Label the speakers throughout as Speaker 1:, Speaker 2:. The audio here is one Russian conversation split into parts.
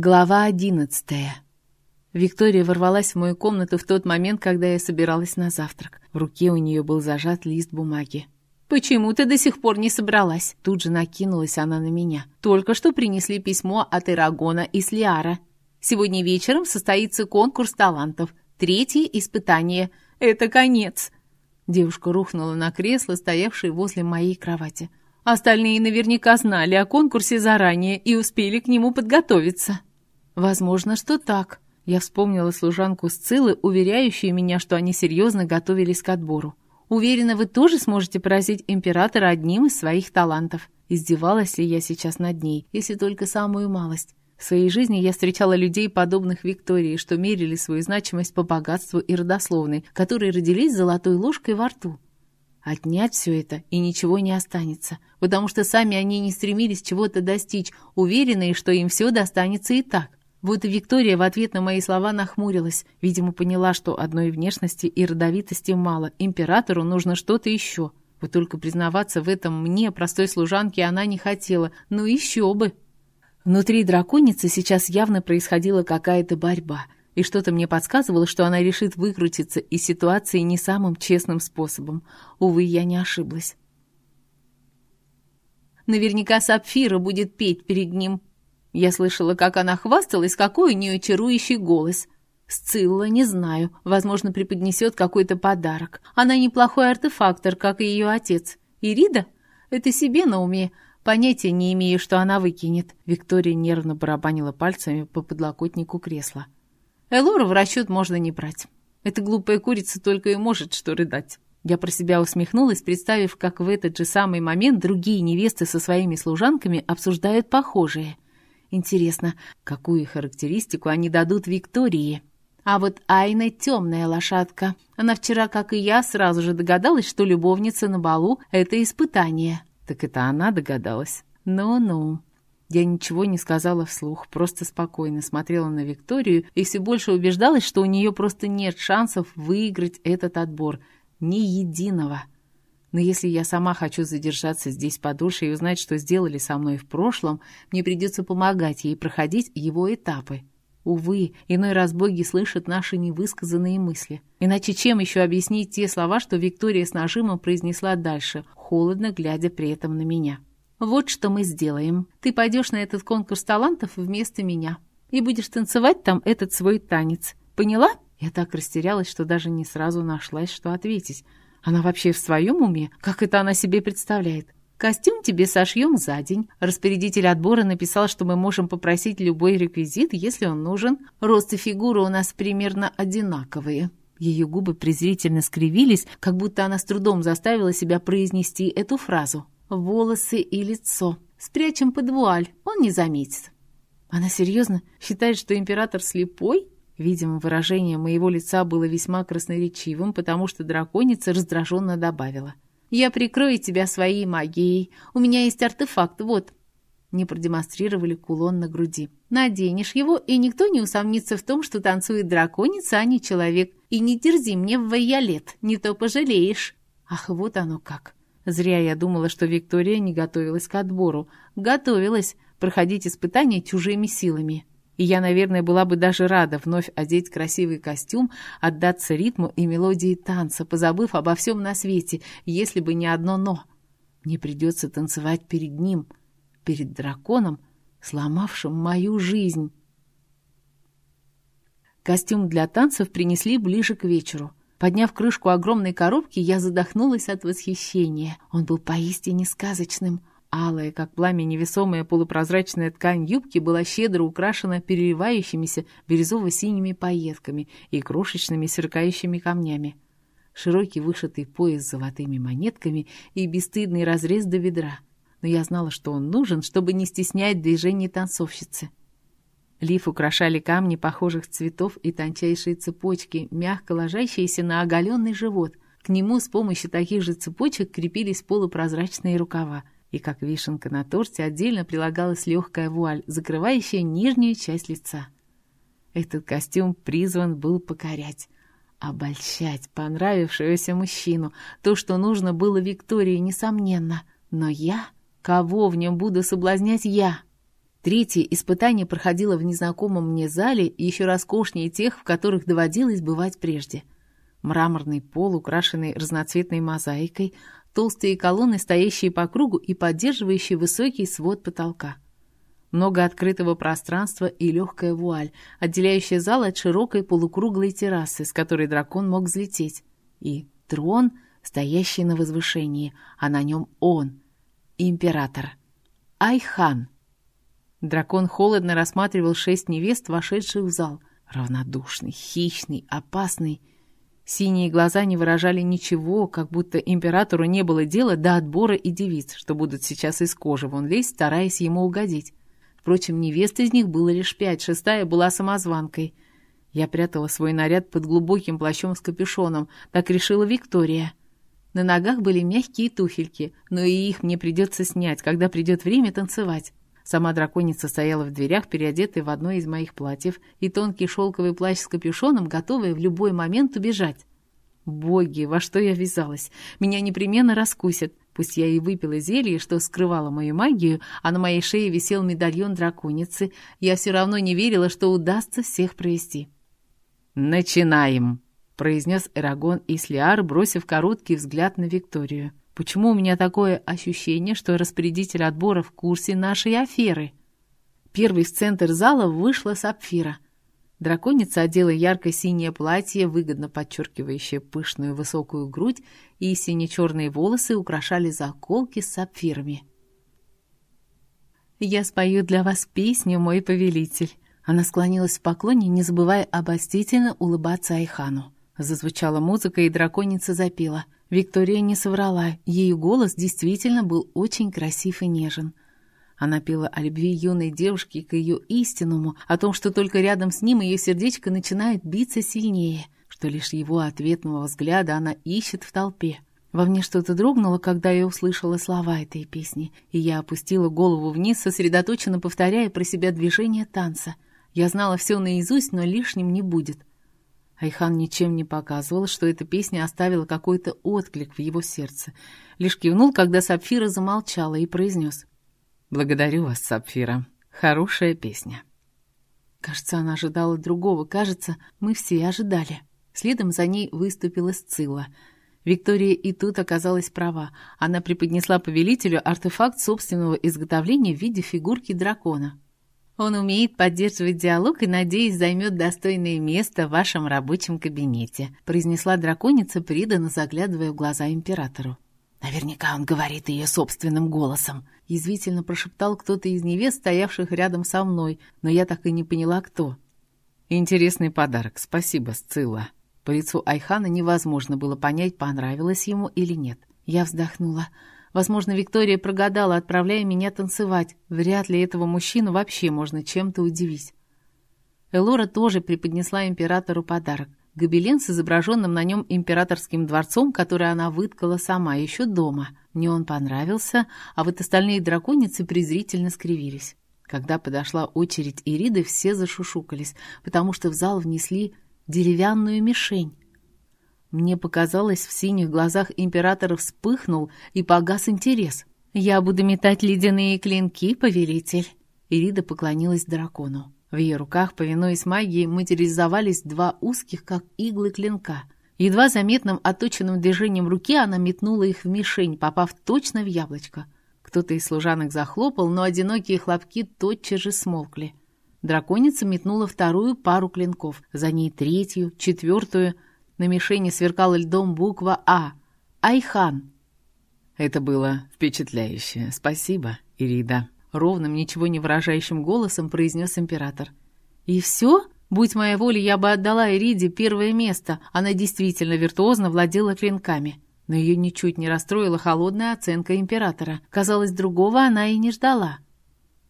Speaker 1: Глава одиннадцатая. Виктория ворвалась в мою комнату в тот момент, когда я собиралась на завтрак. В руке у нее был зажат лист бумаги. «Почему ты до сих пор не собралась?» Тут же накинулась она на меня. «Только что принесли письмо от Ирагона и Слиара. Сегодня вечером состоится конкурс талантов. Третье испытание. Это конец!» Девушка рухнула на кресло, стоявшее возле моей кровати. Остальные наверняка знали о конкурсе заранее и успели к нему подготовиться. Возможно, что так. Я вспомнила служанку Сциллы, уверяющую меня, что они серьезно готовились к отбору. Уверена, вы тоже сможете поразить императора одним из своих талантов. Издевалась ли я сейчас над ней, если только самую малость? В своей жизни я встречала людей, подобных Виктории, что мерили свою значимость по богатству и родословной, которые родились золотой ложкой во рту. Отнять все это, и ничего не останется, потому что сами они не стремились чего-то достичь, уверенные, что им все достанется и так. Вот и Виктория в ответ на мои слова нахмурилась. Видимо, поняла, что одной внешности и родовитости мало. Императору нужно что-то еще. Вот только признаваться в этом мне, простой служанке, она не хотела. Ну еще бы! Внутри драконицы сейчас явно происходила какая-то борьба. И что-то мне подсказывало, что она решит выкрутиться из ситуации не самым честным способом. Увы, я не ошиблась. Наверняка Сапфира будет петь перед ним, я слышала, как она хвасталась, какой у нее чарующий голос. Сцилла, не знаю, возможно, преподнесет какой-то подарок. Она неплохой артефактор, как и ее отец. Ирида? Это себе на уме. Понятия не имею, что она выкинет. Виктория нервно барабанила пальцами по подлокотнику кресла. Элору в расчет можно не брать. Эта глупая курица только и может что рыдать. Я про себя усмехнулась, представив, как в этот же самый момент другие невесты со своими служанками обсуждают похожие – Интересно, какую характеристику они дадут Виктории? А вот Айна темная лошадка. Она вчера, как и я, сразу же догадалась, что любовница на балу — это испытание. Так это она догадалась. Ну-ну. Я ничего не сказала вслух, просто спокойно смотрела на Викторию и все больше убеждалась, что у нее просто нет шансов выиграть этот отбор. Ни единого. Но если я сама хочу задержаться здесь подольше и узнать, что сделали со мной в прошлом, мне придется помогать ей проходить его этапы. Увы, иной раз боги слышат наши невысказанные мысли. Иначе чем еще объяснить те слова, что Виктория с нажимом произнесла дальше, холодно глядя при этом на меня? «Вот что мы сделаем. Ты пойдешь на этот конкурс талантов вместо меня и будешь танцевать там этот свой танец. Поняла?» Я так растерялась, что даже не сразу нашлась, что ответить. Она вообще в своем уме? Как это она себе представляет? Костюм тебе сошьем за день. Распорядитель отбора написал, что мы можем попросить любой реквизит, если он нужен. Рост и фигура у нас примерно одинаковые. Ее губы презрительно скривились, как будто она с трудом заставила себя произнести эту фразу. «Волосы и лицо. Спрячем под вуаль, он не заметит». Она серьезно считает, что император слепой? Видимо, выражение моего лица было весьма красноречивым, потому что драконица раздраженно добавила. «Я прикрою тебя своей магией. У меня есть артефакт, вот». Не продемонстрировали кулон на груди. «Наденешь его, и никто не усомнится в том, что танцует драконица, а не человек. И не дерзи мне в вайолет, не то пожалеешь». Ах, вот оно как. Зря я думала, что Виктория не готовилась к отбору. Готовилась проходить испытания чужими силами. И я, наверное, была бы даже рада вновь одеть красивый костюм, отдаться ритму и мелодии танца, позабыв обо всем на свете, если бы не одно «но». Мне придется танцевать перед ним, перед драконом, сломавшим мою жизнь. Костюм для танцев принесли ближе к вечеру. Подняв крышку огромной коробки, я задохнулась от восхищения. Он был поистине сказочным — Алая, как пламя невесомая полупрозрачная ткань юбки была щедро украшена переливающимися бирюзово-синими пайетками и крошечными сверкающими камнями. Широкий вышитый пояс с золотыми монетками и бесстыдный разрез до ведра. Но я знала, что он нужен, чтобы не стеснять движений танцовщицы. Лиф украшали камни похожих цветов и тончайшие цепочки, мягко ложащиеся на оголенный живот. К нему с помощью таких же цепочек крепились полупрозрачные рукава и как вишенка на торте отдельно прилагалась легкая вуаль, закрывающая нижнюю часть лица. Этот костюм призван был покорять, обольщать понравившегося мужчину. То, что нужно было Виктории, несомненно. Но я? Кого в нем буду соблазнять я? Третье испытание проходило в незнакомом мне зале, еще роскошнее тех, в которых доводилось бывать прежде. Мраморный пол, украшенный разноцветной мозаикой, толстые колонны, стоящие по кругу и поддерживающие высокий свод потолка. Много открытого пространства и легкая вуаль, отделяющая зал от широкой полукруглой террасы, с которой дракон мог взлететь. И трон, стоящий на возвышении, а на нем он, император. Айхан. Дракон холодно рассматривал шесть невест, вошедших в зал. Равнодушный, хищный, опасный. Синие глаза не выражали ничего, как будто императору не было дела до отбора и девиц, что будут сейчас из кожи вон лезть, стараясь ему угодить. Впрочем, невест из них было лишь пять, шестая была самозванкой. Я прятала свой наряд под глубоким плащом с капюшоном, так решила Виктория. На ногах были мягкие туфельки, но и их мне придется снять, когда придет время танцевать. Сама драконица стояла в дверях, переодетая в одно из моих платьев, и тонкий шелковый плащ с капюшоном, готовая в любой момент убежать. Боги, во что я ввязалась? Меня непременно раскусят. Пусть я и выпила зелье, что скрывало мою магию, а на моей шее висел медальон драконицы, я все равно не верила, что удастся всех провести. «Начинаем!» — произнес Эрагон Ислиар, бросив короткий взгляд на Викторию. Почему у меня такое ощущение, что распорядитель отбора в курсе нашей аферы? Первый в центр зала вышла Сапфира. Драконица одела ярко-синее платье, выгодно подчеркивающее пышную высокую грудь, и сине-черные волосы украшали заколки с сапфирами. «Я спою для вас песню, мой повелитель». Она склонилась в поклоне, не забывая обостительно улыбаться Айхану. Зазвучала музыка, и драконица запела — Виктория не соврала, ее голос действительно был очень красив и нежен. Она пела о любви юной девушки к ее истинному, о том, что только рядом с ним ее сердечко начинает биться сильнее, что лишь его ответного взгляда она ищет в толпе. Во мне что-то дрогнуло, когда я услышала слова этой песни, и я опустила голову вниз, сосредоточенно повторяя про себя движение танца. Я знала все наизусть, но лишним не будет. Айхан ничем не показывал, что эта песня оставила какой-то отклик в его сердце. Лишь кивнул, когда Сапфира замолчала и произнес. «Благодарю вас, Сапфира. Хорошая песня». Кажется, она ожидала другого. Кажется, мы все ожидали. Следом за ней выступила Сцилла. Виктория и тут оказалась права. Она преподнесла повелителю артефакт собственного изготовления в виде фигурки дракона. Он умеет поддерживать диалог и, надеюсь, займет достойное место в вашем рабочем кабинете», произнесла драконица, преданно заглядывая в глаза императору. «Наверняка он говорит ее собственным голосом», язвительно прошептал кто-то из невест, стоявших рядом со мной, но я так и не поняла, кто. «Интересный подарок, спасибо, Сцилла». По лицу Айхана невозможно было понять, понравилось ему или нет. Я вздохнула. Возможно, Виктория прогадала, отправляя меня танцевать. Вряд ли этого мужчину вообще можно чем-то удивить. Элора тоже преподнесла императору подарок. Гобелен с изображенным на нем императорским дворцом, который она выткала сама, еще дома. Мне он понравился, а вот остальные драконицы презрительно скривились. Когда подошла очередь Ириды, все зашушукались, потому что в зал внесли деревянную мишень. Мне показалось, в синих глазах императора вспыхнул и погас интерес. «Я буду метать ледяные клинки, повелитель!» Ирида поклонилась дракону. В ее руках, повинуясь магии, материализовались два узких, как иглы клинка. Едва заметным отточенным движением руки она метнула их в мишень, попав точно в яблочко. Кто-то из служанок захлопал, но одинокие хлопки тотчас же смолкли. Драконица метнула вторую пару клинков, за ней третью, четвертую — на мишени сверкала льдом буква «А». «Айхан». Это было впечатляюще. Спасибо, Ирида. Ровным, ничего не выражающим голосом произнес император. «И все?» Будь моя воля, я бы отдала Ириде первое место. Она действительно виртуозно владела клинками. Но ее ничуть не расстроила холодная оценка императора. Казалось, другого она и не ждала.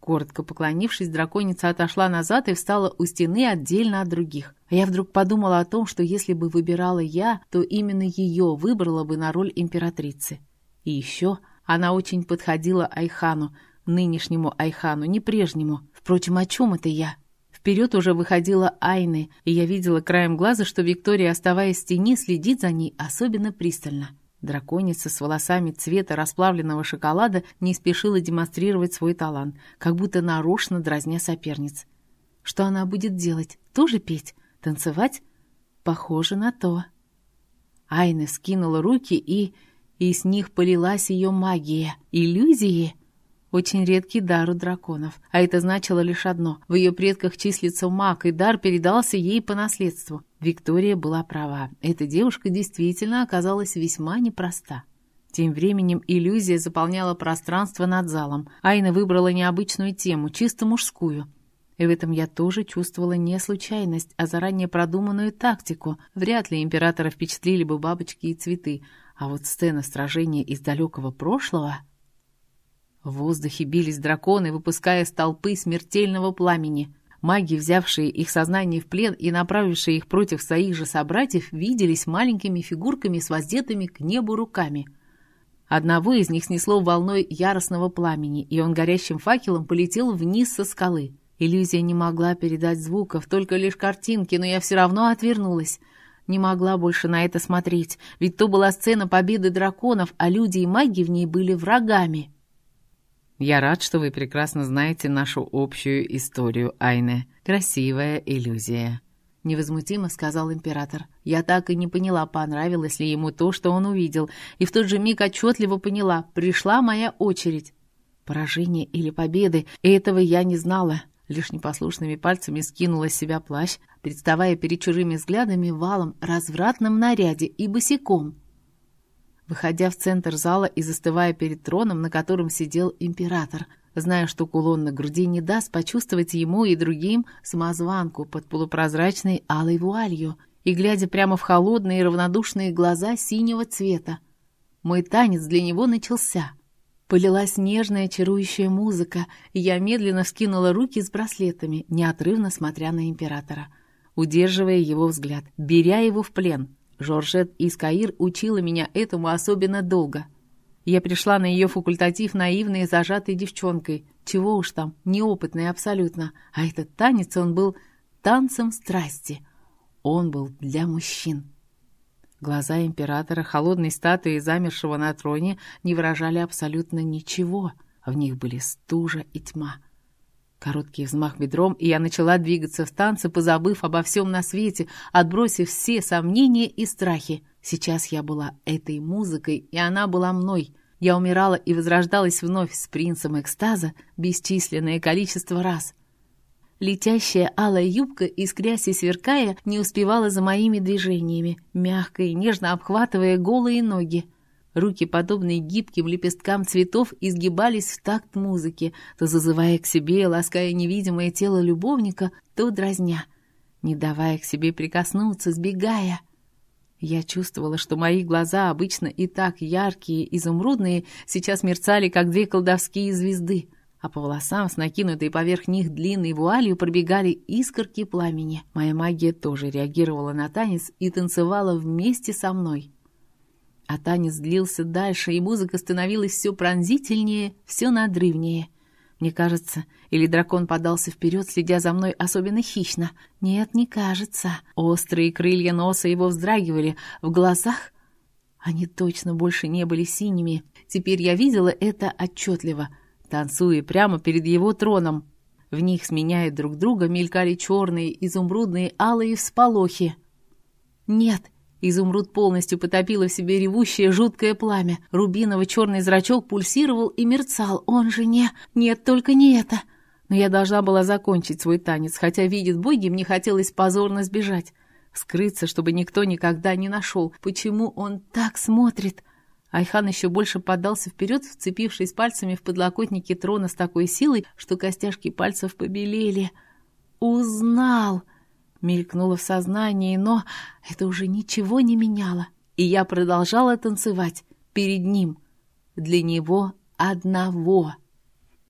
Speaker 1: Коротко поклонившись, драконица отошла назад и встала у стены отдельно от других. А я вдруг подумала о том, что если бы выбирала я, то именно ее выбрала бы на роль императрицы. И еще она очень подходила Айхану, нынешнему Айхану, не прежнему. Впрочем, о чем это я? Вперед уже выходила Айны, и я видела краем глаза, что Виктория, оставаясь в тени, следит за ней особенно пристально. Драконица с волосами цвета расплавленного шоколада не спешила демонстрировать свой талант, как будто нарочно дразня соперниц. Что она будет делать? Тоже петь? Танцевать? Похоже на то. Айна скинула руки, и... и с них полилась ее магия. Иллюзии? Очень редкий дар у драконов. А это значило лишь одно. В ее предках числится маг, и дар передался ей по наследству. Виктория была права. Эта девушка действительно оказалась весьма непроста. Тем временем иллюзия заполняла пространство над залом. Айна выбрала необычную тему, чисто мужскую. И в этом я тоже чувствовала не случайность, а заранее продуманную тактику. Вряд ли императора впечатлили бы бабочки и цветы. А вот сцена сражения из далекого прошлого... В воздухе бились драконы, выпуская столпы смертельного пламени. Маги, взявшие их сознание в плен и направившие их против своих же собратьев, виделись маленькими фигурками с воздетыми к небу руками. Одного из них снесло волной яростного пламени, и он горящим факелом полетел вниз со скалы. Иллюзия не могла передать звуков, только лишь картинки, но я все равно отвернулась. Не могла больше на это смотреть, ведь то была сцена победы драконов, а люди и маги в ней были врагами.
Speaker 2: Я рад, что вы прекрасно знаете нашу общую историю, Айне. Красивая иллюзия.
Speaker 1: Невозмутимо сказал император. Я так и не поняла, понравилось ли ему то, что он увидел, и в тот же миг отчетливо поняла, пришла моя очередь. Поражение или победы, этого я не знала. Лишь непослушными пальцами скинула с себя плащ, представая перед чужими взглядами валом, развратном наряде и босиком. Выходя в центр зала и застывая перед троном, на котором сидел император, зная, что кулон на груди не даст почувствовать ему и другим самозванку под полупрозрачной алой вуалью, и глядя прямо в холодные равнодушные глаза синего цвета. Мой танец для него начался. Полилась нежная чарующая музыка, и я медленно вскинула руки с браслетами, неотрывно смотря на императора, удерживая его взгляд, беря его в плен — Жоржет Искаир учила меня этому особенно долго. Я пришла на ее факультатив наивной и зажатой девчонкой. Чего уж там, неопытной абсолютно. А этот танец, он был танцем страсти. Он был для мужчин. Глаза императора, холодной статуи, замершего на троне, не выражали абсолютно ничего. В них были стужа и тьма. Короткий взмах бедром, и я начала двигаться в танце, позабыв обо всем на свете, отбросив все сомнения и страхи. Сейчас я была этой музыкой, и она была мной. Я умирала и возрождалась вновь с принцем экстаза бесчисленное количество раз. Летящая алая юбка, искрясь и сверкая, не успевала за моими движениями, мягко и нежно обхватывая голые ноги. Руки, подобные гибким лепесткам цветов, изгибались в такт музыки, то зазывая к себе, лаская невидимое тело любовника, то дразня, не давая к себе прикоснуться, сбегая. Я чувствовала, что мои глаза, обычно и так яркие, изумрудные, сейчас мерцали, как две колдовские звезды, а по волосам с накинутой поверх них длинной вуалью пробегали искорки пламени. Моя магия тоже реагировала на танец и танцевала вместе со мной. А танец длился дальше, и музыка становилась все пронзительнее, все надрывнее. Мне кажется, или дракон подался вперед, следя за мной особенно хищно. Нет, не кажется. Острые крылья носа его вздрагивали. В глазах они точно больше не были синими. Теперь я видела это отчетливо, танцуя прямо перед его троном. В них, сменяя друг друга, мелькали черные, изумрудные, алые всполохи. «Нет, Изумруд полностью потопило в себе ревущее жуткое пламя. Рубиново-черный зрачок пульсировал и мерцал. Он же не... Нет, только не это. Но я должна была закончить свой танец, хотя, видит боги, мне хотелось позорно сбежать. Скрыться, чтобы никто никогда не нашел. Почему он так смотрит? Айхан еще больше подался вперед, вцепившись пальцами в подлокотники трона с такой силой, что костяшки пальцев побелели. «Узнал!» Мелькнуло в сознании, но это уже ничего не меняло. И я продолжала танцевать перед ним. Для него одного.